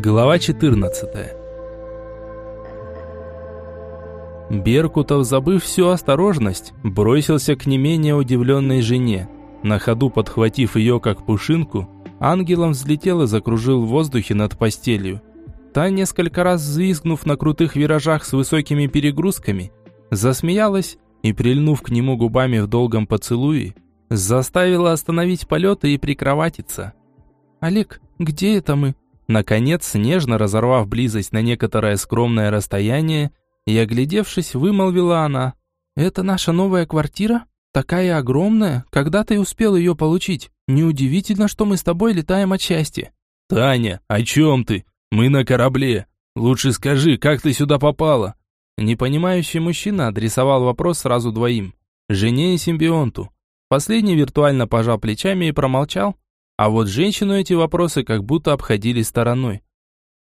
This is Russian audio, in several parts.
Глава 14 Беркутов, забыв всю осторожность, бросился к не менее удивленной жене. На ходу подхватив ее как пушинку, ангелом взлетел и закружил в воздухе над постелью. Та, несколько раз взвизгнув на крутых виражах с высокими перегрузками, засмеялась и, прильнув к нему губами в долгом поцелуе, заставила остановить полеты и прикроватиться. «Олег, где это мы?» Наконец, нежно разорвав близость на некоторое скромное расстояние, и, оглядевшись, вымолвила она. «Это наша новая квартира? Такая огромная? Когда ты успел ее получить? Неудивительно, что мы с тобой летаем от счастья». «Таня, о чем ты? Мы на корабле. Лучше скажи, как ты сюда попала?» Непонимающий мужчина адресовал вопрос сразу двоим. Жене и симбионту. Последний виртуально пожал плечами и промолчал, а вот женщину эти вопросы как будто обходили стороной.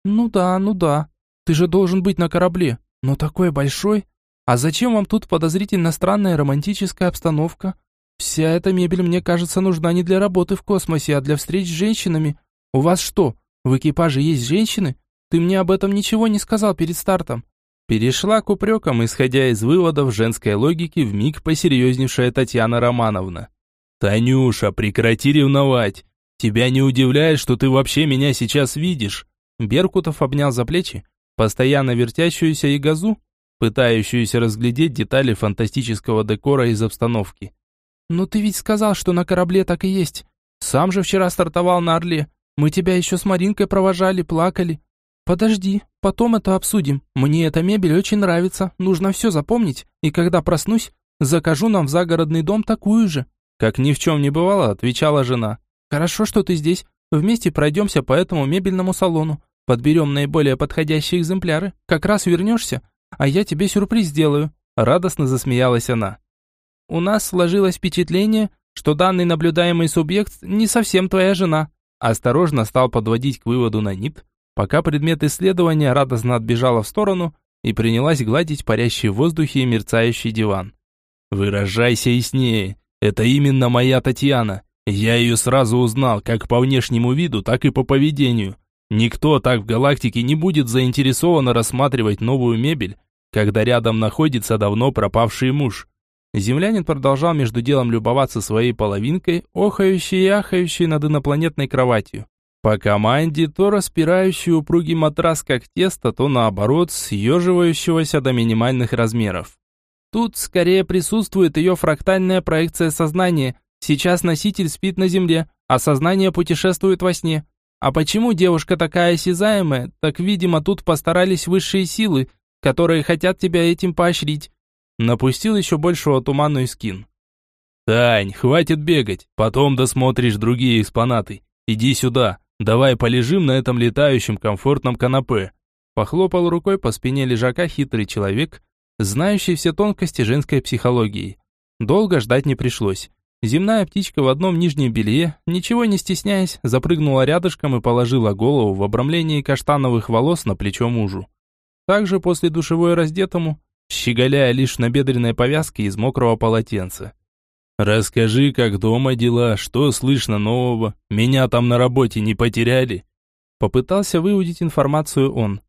«Ну да, ну да. Ты же должен быть на корабле. Но такой большой. А зачем вам тут подозрительно странная романтическая обстановка? Вся эта мебель, мне кажется, нужна не для работы в космосе, а для встреч с женщинами. У вас что, в экипаже есть женщины? Ты мне об этом ничего не сказал перед стартом». Перешла к упрекам, исходя из выводов женской логики, вмиг посерьезневшая Татьяна Романовна. «Танюша, прекрати ревновать. Тебя не удивляет, что ты вообще меня сейчас видишь?» Беркутов обнял за плечи, постоянно вертящуюся и газу, пытающуюся разглядеть детали фантастического декора из обстановки. «Ну ты ведь сказал, что на корабле так и есть. Сам же вчера стартовал на Орле. Мы тебя еще с Маринкой провожали, плакали. Подожди, потом это обсудим. Мне эта мебель очень нравится, нужно все запомнить, и когда проснусь, закажу нам в загородный дом такую же». Как ни в чем не бывало, отвечала жена. Хорошо, что ты здесь. Вместе пройдемся по этому мебельному салону. Подберем наиболее подходящие экземпляры. Как раз вернешься, а я тебе сюрприз сделаю». Радостно засмеялась она. «У нас сложилось впечатление, что данный наблюдаемый субъект не совсем твоя жена». Осторожно стал подводить к выводу на НИТ, пока предмет исследования радостно отбежала в сторону и принялась гладить парящий в воздухе и мерцающий диван. «Выражайся яснее. Это именно моя Татьяна. Я ее сразу узнал, как по внешнему виду, так и по поведению. Никто так в галактике не будет заинтересованно рассматривать новую мебель, когда рядом находится давно пропавший муж. Землянин продолжал между делом любоваться своей половинкой, охающей и ахающей над инопланетной кроватью. По команде то распирающий упругий матрас как тесто, то наоборот, съеживающегося до минимальных размеров. Тут скорее присутствует ее фрактальная проекция сознания, Сейчас носитель спит на земле, а сознание путешествует во сне. А почему девушка такая осязаемая? Так, видимо, тут постарались высшие силы, которые хотят тебя этим поощрить. Напустил еще большего туманную скин. Тань, хватит бегать, потом досмотришь другие экспонаты. Иди сюда, давай полежим на этом летающем комфортном канапе. Похлопал рукой по спине лежака хитрый человек, знающий все тонкости женской психологии. Долго ждать не пришлось. Земная птичка в одном нижнем белье, ничего не стесняясь, запрыгнула рядышком и положила голову в обрамлении каштановых волос на плечо мужу. Также после душевой раздетому, щеголяя лишь на бедренной повязке из мокрого полотенца. «Расскажи, как дома дела, что слышно нового, меня там на работе не потеряли?» Попытался выудить информацию он.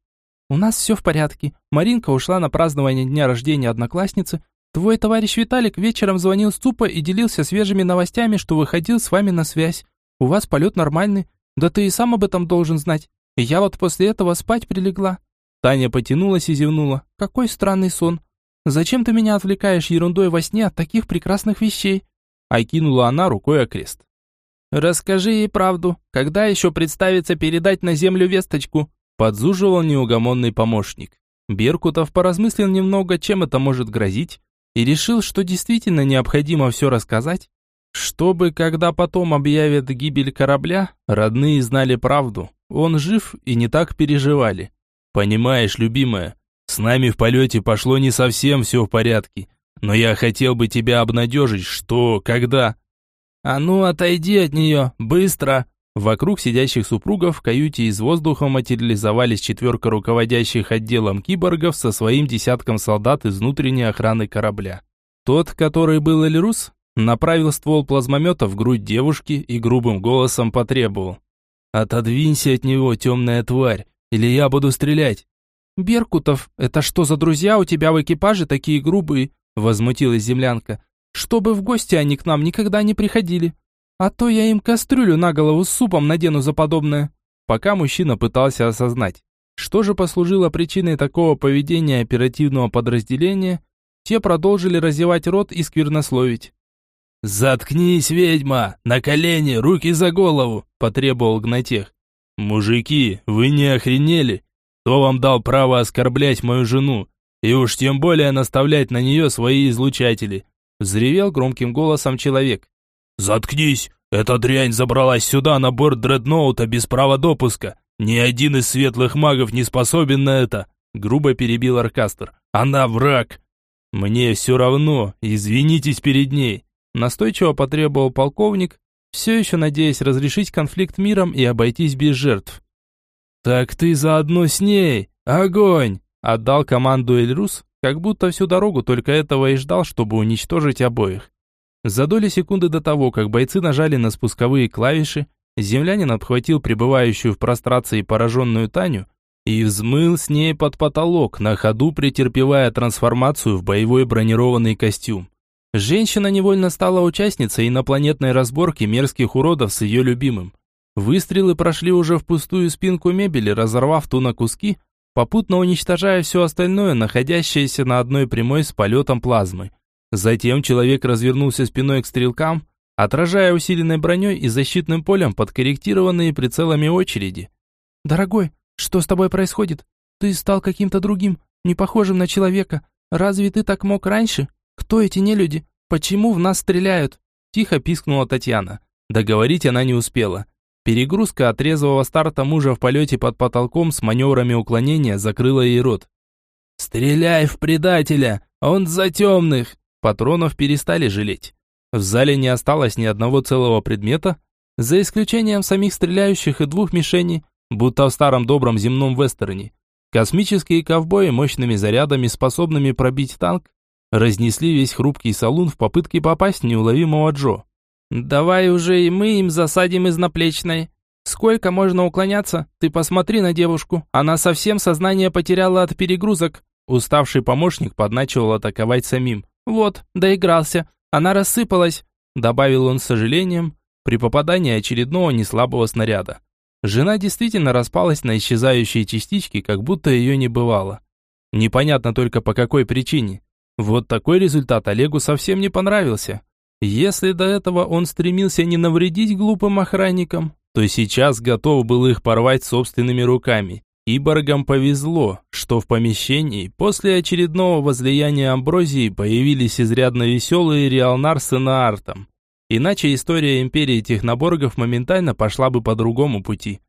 «У нас все в порядке. Маринка ушла на празднование дня рождения одноклассницы, Твой товарищ Виталик вечером звонил с ЦУПа и делился свежими новостями, что выходил с вами на связь. У вас полет нормальный. Да ты и сам об этом должен знать. Я вот после этого спать прилегла». Таня потянулась и зевнула. «Какой странный сон. Зачем ты меня отвлекаешь ерундой во сне от таких прекрасных вещей?» Окинула она рукой окрест. «Расскажи ей правду. Когда еще представится передать на землю весточку?» Подзуживал неугомонный помощник. Беркутов поразмыслил немного, чем это может грозить, и решил, что действительно необходимо все рассказать, чтобы, когда потом объявят гибель корабля, родные знали правду. Он жив и не так переживали. Понимаешь, любимая, с нами в полете пошло не совсем все в порядке, но я хотел бы тебя обнадежить, что, когда... А ну, отойди от нее, быстро! Вокруг сидящих супругов в каюте из воздуха материализовались четверка руководящих отделом киборгов со своим десятком солдат из внутренней охраны корабля. Тот, который был Эльрус, направил ствол плазмомета в грудь девушки и грубым голосом потребовал. Отодвинься от него, темная тварь, или я буду стрелять. Беркутов, это что за друзья у тебя в экипаже такие грубые? Возмутилась землянка. Чтобы в гости они к нам никогда не приходили. А то я им кастрюлю на голову с супом надену за подобное. Пока мужчина пытался осознать, что же послужило причиной такого поведения оперативного подразделения, те продолжили разевать рот и сквернословить. «Заткнись, ведьма! На колени, руки за голову!» – потребовал Гнатех. «Мужики, вы не охренели? Кто вам дал право оскорблять мою жену? И уж тем более наставлять на нее свои излучатели!» – взревел громким голосом человек. «Заткнись! Эта дрянь забралась сюда на борт дредноута без права допуска. Ни один из светлых магов не способен на это!» – грубо перебил Аркастер. «Она враг!» «Мне все равно, извинитесь перед ней!» Настойчиво потребовал полковник, все еще надеясь разрешить конфликт миром и обойтись без жертв. «Так ты заодно с ней! Огонь!» Отдал команду Эльрус, как будто всю дорогу только этого и ждал, чтобы уничтожить обоих. За доли секунды до того, как бойцы нажали на спусковые клавиши, землянин отхватил пребывающую в прострации пораженную Таню и взмыл с ней под потолок, на ходу претерпевая трансформацию в боевой бронированный костюм. Женщина невольно стала участницей инопланетной разборки мерзких уродов с ее любимым. Выстрелы прошли уже в пустую спинку мебели, разорвав ту на куски, попутно уничтожая все остальное, находящееся на одной прямой с полетом плазмы. Затем человек развернулся спиной к стрелкам, отражая усиленной броней и защитным полем подкорректированные прицелами очереди. «Дорогой, что с тобой происходит? Ты стал каким-то другим, не похожим на человека. Разве ты так мог раньше?» «Кто эти нелюди? Почему в нас стреляют?» Тихо пискнула Татьяна. Договорить она не успела. Перегрузка от резвого старта мужа в полете под потолком с маневрами уклонения закрыла ей рот. «Стреляй в предателя! Он за темных!» Патронов перестали жалеть. В зале не осталось ни одного целого предмета, за исключением самих стреляющих и двух мишеней, будто в старом добром земном вестерне. Космические ковбои мощными зарядами, способными пробить танк, разнесли весь хрупкий салун в попытке попасть в неуловимого Джо. «Давай уже и мы им засадим из наплечной. Сколько можно уклоняться? Ты посмотри на девушку, она совсем сознание потеряла от перегрузок». Уставший помощник подначивал атаковать самим. «Вот, доигрался, она рассыпалась», добавил он с сожалением, при попадании очередного неслабого снаряда. Жена действительно распалась на исчезающие частички, как будто ее не бывало. Непонятно только по какой причине. Вот такой результат Олегу совсем не понравился. Если до этого он стремился не навредить глупым охранникам, то сейчас готов был их порвать собственными руками. Иборгам повезло, что в помещении после очередного возлияния амброзии появились изрядно веселые Риалнар с Инаартом. Иначе история империи техноборгов моментально пошла бы по другому пути.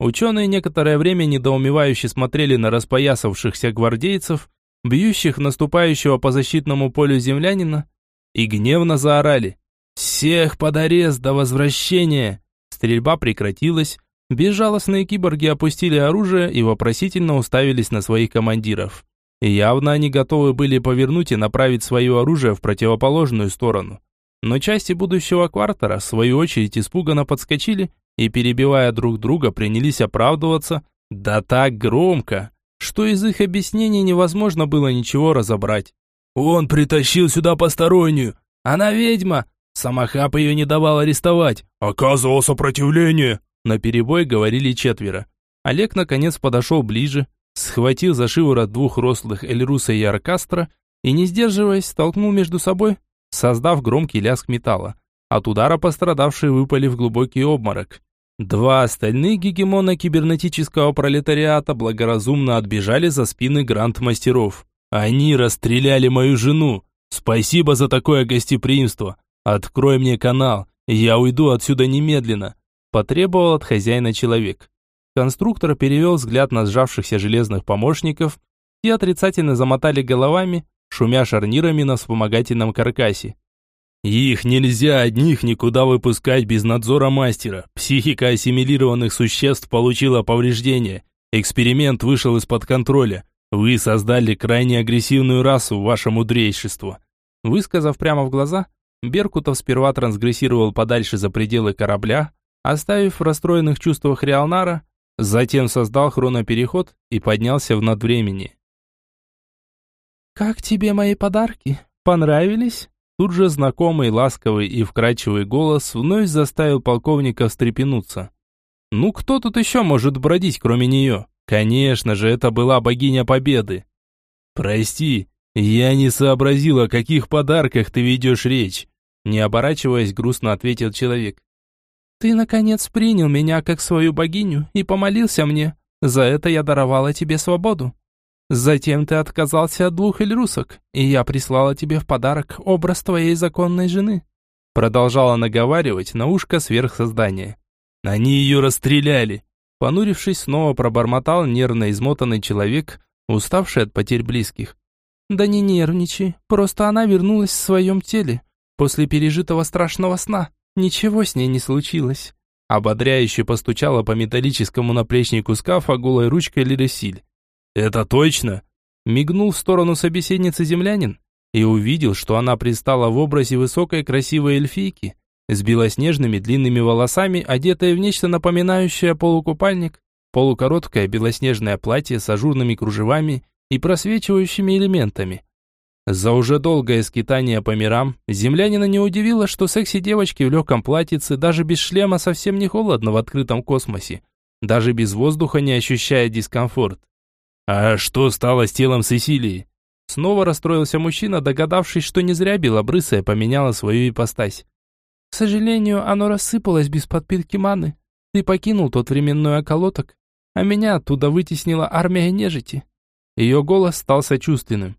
Ученые некоторое время недоумевающе смотрели на распоясавшихся гвардейцев, бьющих наступающего по защитному полю землянина, и гневно заорали «Всех под арест до возвращения!» Стрельба прекратилась, безжалостные киборги опустили оружие и вопросительно уставились на своих командиров. Явно они готовы были повернуть и направить свое оружие в противоположную сторону. Но части будущего квартера, в свою очередь, испуганно подскочили и, перебивая друг друга, принялись оправдываться, да так громко, что из их объяснений невозможно было ничего разобрать. «Он притащил сюда постороннюю! Она ведьма! Самохап ее не давал арестовать! Оказывал сопротивление!» На перебой говорили четверо. Олег наконец подошел ближе, схватил за шиворот двух рослых Эльруса и Аркастра и, не сдерживаясь, столкнул между собой, создав громкий лязг металла. От удара пострадавшие выпали в глубокий обморок. Два остальных гегемона кибернетического пролетариата благоразумно отбежали за спины гранд-мастеров. Они расстреляли мою жену. Спасибо за такое гостеприимство. Открой мне канал, я уйду отсюда немедленно. Потребовал от хозяина человек. Конструктор перевел взгляд на сжавшихся железных помощников и отрицательно замотали головами, шумя шарнирами на вспомогательном каркасе. Их нельзя одних никуда выпускать без надзора мастера. Психика ассимилированных существ получила повреждения. Эксперимент вышел из-под контроля. Вы создали крайне агрессивную расу, ваше мудрейшество. Высказав прямо в глаза, Беркутов сперва трансгрессировал подальше за пределы корабля, оставив в расстроенных чувствах Реалнара, затем создал хронопереход и поднялся в надвремени. «Как тебе мои подарки? Понравились?» Тут же знакомый, ласковый и вкрадчивый голос вновь заставил полковника встрепенуться. «Ну кто тут еще может бродить, кроме нее? Конечно же, это была богиня Победы!» «Прости, я не сообразил, о каких подарках ты ведешь речь!» Не оборачиваясь, грустно ответил человек. «Ты, наконец, принял меня как свою богиню и помолился мне. За это я даровала тебе свободу. Затем ты отказался от двух эльрусок, и я прислала тебе в подарок образ твоей законной жены». Продолжала наговаривать на ушко сверхсоздания. «Они ее расстреляли!» Понурившись, снова пробормотал нервно измотанный человек, уставший от потерь близких. «Да не нервничай, просто она вернулась в своем теле, после пережитого страшного сна. Ничего с ней не случилось». Ободряюще постучала по металлическому наплечнику скафа голой ручкой Лиресиль. «Это точно?» Мигнул в сторону собеседницы землянин и увидел, что она предстала в образе высокой красивой эльфийки с белоснежными длинными волосами, одетая в нечто напоминающее полукупальник, полукороткое белоснежное платье с ажурными кружевами и просвечивающими элементами. За уже долгое скитание по мирам, землянина не удивило, что секси-девочки в легком платьице даже без шлема совсем не холодно в открытом космосе, даже без воздуха не ощущая дискомфорт. А что стало с телом Сесилии? Снова расстроился мужчина, догадавшись, что не зря белобрысая поменяла свою ипостась. К сожалению, оно рассыпалось без подпитки маны. Ты покинул тот временной околоток, а меня оттуда вытеснила армия нежити. Ее голос стал сочувственным.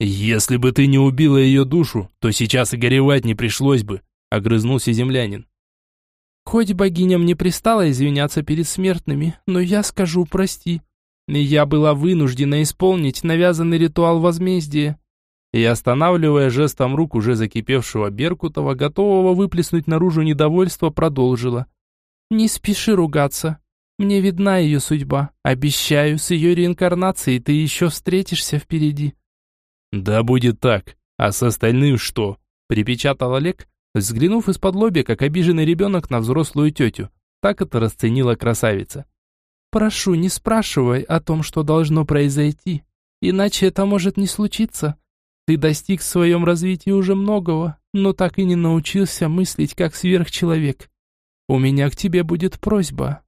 «Если бы ты не убила ее душу, то сейчас и горевать не пришлось бы», — огрызнулся землянин. «Хоть богиням не пристало извиняться перед смертными, но я скажу прости. Я была вынуждена исполнить навязанный ритуал возмездия. И останавливая жестом рук уже закипевшего Беркутова, готового выплеснуть наружу недовольство, продолжила. «Не спеши ругаться. Мне видна ее судьба. Обещаю, с ее реинкарнацией ты еще встретишься впереди». «Да будет так. А с остальным что?» Припечатал Олег, взглянув из-под лобья, как обиженный ребенок на взрослую тетю. Так это расценила красавица. Прошу, не спрашивай о том, что должно произойти, иначе это может не случиться. Ты достиг в своем развитии уже многого, но так и не научился мыслить как сверхчеловек. У меня к тебе будет просьба».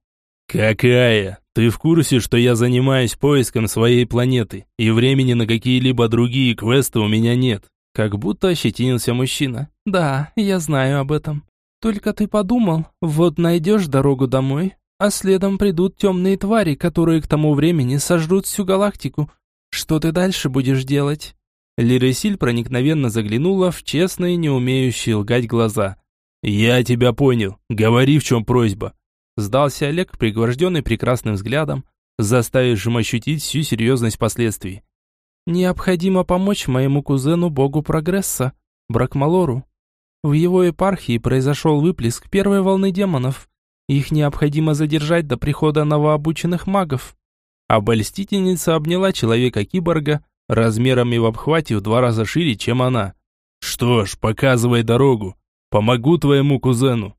«Какая? Ты в курсе, что я занимаюсь поиском своей планеты, и времени на какие-либо другие квесты у меня нет?» Как будто ощетинился мужчина. «Да, я знаю об этом. Только ты подумал, вот найдешь дорогу домой, а следом придут темные твари, которые к тому времени сожрут всю галактику. Что ты дальше будешь делать?» Лиресиль проникновенно заглянула в честные, не умеющие лгать глаза. «Я тебя понял. Говори, в чем просьба». Сдался Олег, пригвожденный прекрасным взглядом, заставившим ощутить всю серьезность последствий. «Необходимо помочь моему кузену богу прогресса, Бракмалору. В его епархии произошел выплеск первой волны демонов, их необходимо задержать до прихода новообученных магов. Обольстительница обняла человека-киборга, размерами в обхвате в два раза шире, чем она. «Что ж, показывай дорогу. Помогу твоему кузену»,